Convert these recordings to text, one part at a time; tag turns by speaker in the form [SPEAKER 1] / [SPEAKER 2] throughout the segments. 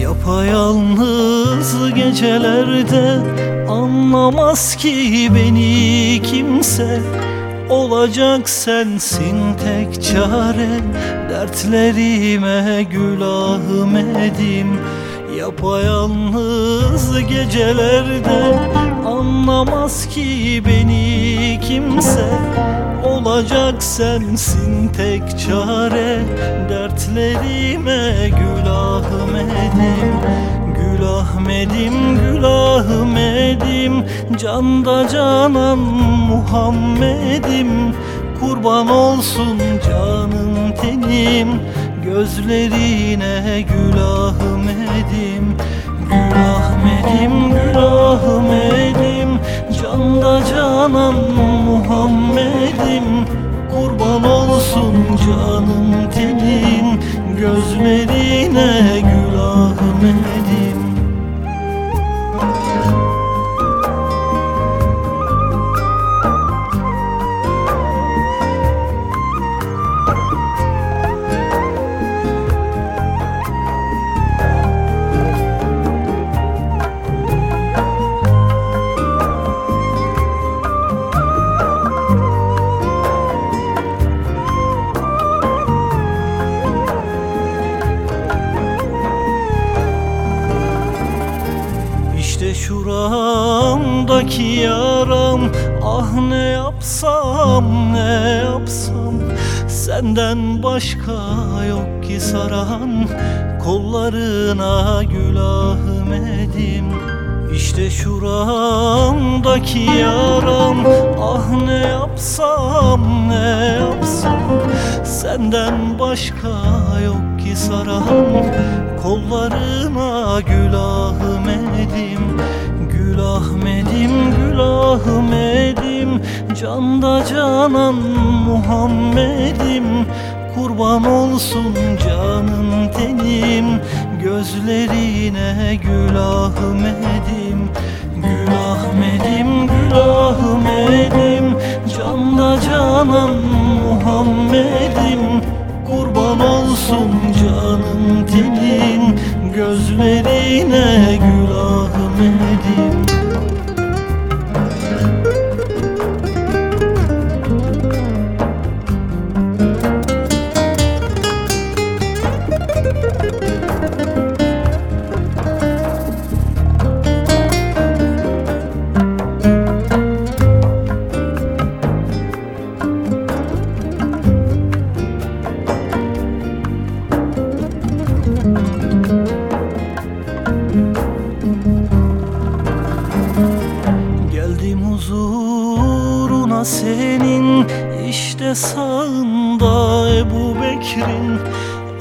[SPEAKER 1] Yapayalnız gecelerde Anlamaz ki beni kimse. Olacak sensin tek çare. Dertlerime gül Ahmet'im Yapayalnız gecelerde Anlamaz ki beni kimse. Olacak sensin tek çare. Dertlerime gül Ahmet'im Gül Ahmet'im, Gül Ahmet'im Canda canan Muhammed'im. Kurban olsun canım tenim Gözlerine Gül Ahmet'im Gül Ahmet'im, Gül Ahmet'im Canda canan Muhammed'im. Kurban olsun canım tenim Gözlerine Gül Ahmet'im şuramdaki yaram Ah ne yapsam ne yapsam? Senden başka yok ki saran. Kollarına gül Ahmet'im İşte şuramdaki yaram. Ah ne yapsam ne yapsam? Senden başka yok ki saran. Kollarına gül Canda canan Muhammed'im Kurban olsun canım tenim. Gözlerine Gül Ahmet'im Gül Ahmet'im, Gül Ahmet'im. Canda canan Muhammed'im Kurban olsun canım tenin Gözlerine Gül Ahmet'im huzuruna senin işte sağında Ebu Bekir'in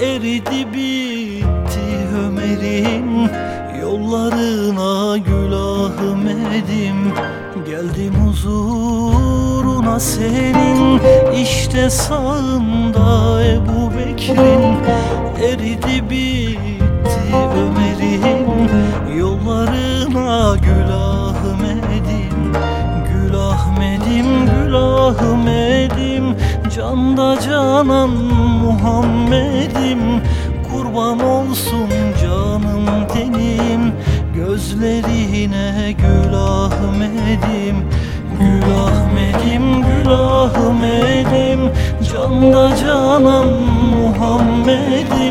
[SPEAKER 1] eridi bitti Ömer'in. Yollarına gül Ahmet'im Geldim huzuruna senin. İşte sağında Ebu Bekir'in eridi bitti Ömer'in. Yollarına gül Canda canan Muhammed'im Kurban olsun canım tenim. Gözlerine Gül Ahmet'im Gül Ahmet'im, Gül Ahmet'im. Canda canan Muhammed'im